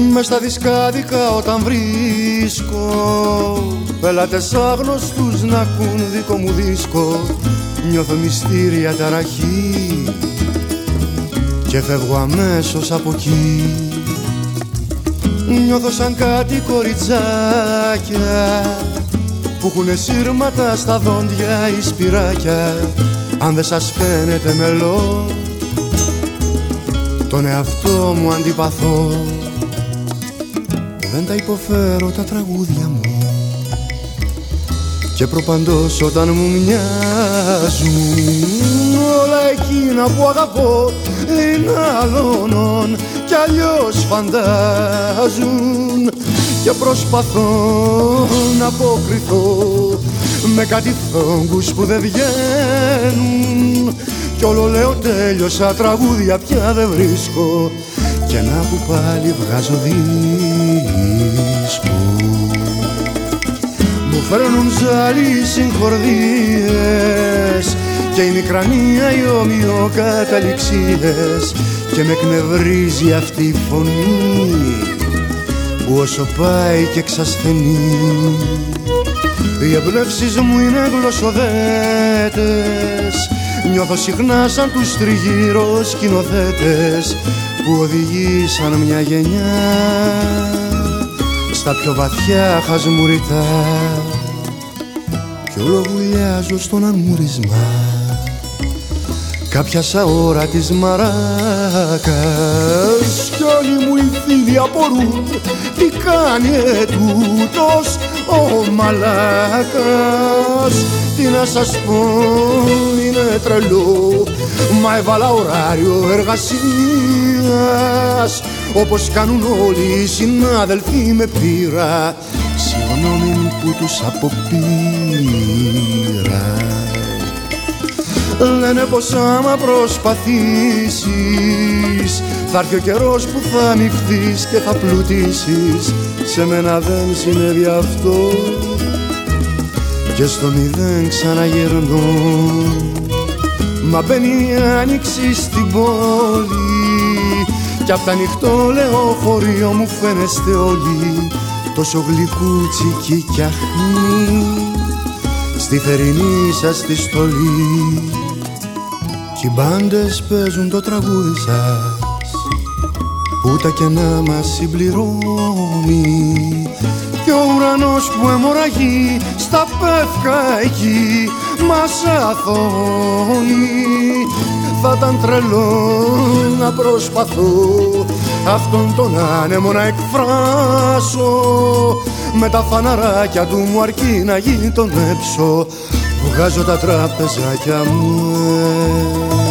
μες στα δισκάδικα όταν βρίσκω Πελάτες άγνωστους να ακούν δικό μου δίσκο. Νιώθω μυστήρια ταραχή Και φεύγω αμέσως από εκεί. Νιώθω σαν κάτι κοριτσάκια Που έχουνε σύρματα στα δόντια ή σπυράκια. Αν δεν σας φαίνεται μελό Τον εαυτό μου αντιπαθώ δεν τα υποφέρω τα τραγούδια μου. Και προπαντός όταν μου μοιάζουν όλα εκείνα που αγαπώ είναι άλλων κι αλλιώς φαντάζουν. Και προσπαθώ να αποκριθώ με κάτι φόγκους που δεν βγαίνουν. Κι όλο λέω τέλειωσα τραγούδια πια δεν βρίσκω και να που πάλι βγάζω δίσκο Μου φέρνουν ζάλι συγχορδίες και η μικρανία οι ομοιοκαταληξίες και με εκνευρίζει αυτή η φωνή που όσο πάει και εξασθενεί οι εμπνεύσεις μου είναι γλωσσοδέτες Νιώθω συχνά σαν τους τριγύρω σκηνοθέτες που οδηγήσαν μια γενιά. Στα πιο βαθιά χασμουριτά κι όλο βουλιάζω στον αμούρισμα κάποια σαόρα της μαράκας. Κι όλοι μου οι φίλοι απορούν. Τι κάνει ετούτος ο μαλάκας. Τι να σας πω είναι τρελό. Μα έβαλα ωράριο εργασίας Όπως κάνουν όλοι οι συνάδελφοι με πείρα. Συγγνώμη που τους αποπείρα. Λένε πως άμα προσπαθήσεις Θα έρθει ο καιρός που θα νυχθείς και θα πλουτίσεις. Σε μένα δεν συνέβη αυτό Και στο μηδέν ξαναγυρνώ. Μα μπαίνει η άνοιξη στην πόλη Κι απ' τα ανοιχτό λεωφορείο μου φαίνεστε όλοι Τόσο γλυκούτσικοι κι αχνοί Στη θερινή σας τη στολή Κι οι μπάντες παίζουν το τραγούδι σας Που τα κενά μας συμπληρώνει. Κι ο ουρανός που αιμορραγεί στα πεύκα εκεί μας αθώνει θα ήταν τρελό να προσπαθώ αυτόν τον άνεμο να εκφράσω. Με τα φαναράκια του μου αρκεί να γίνει τον έψω βγάζω τα τράπεζάκια μου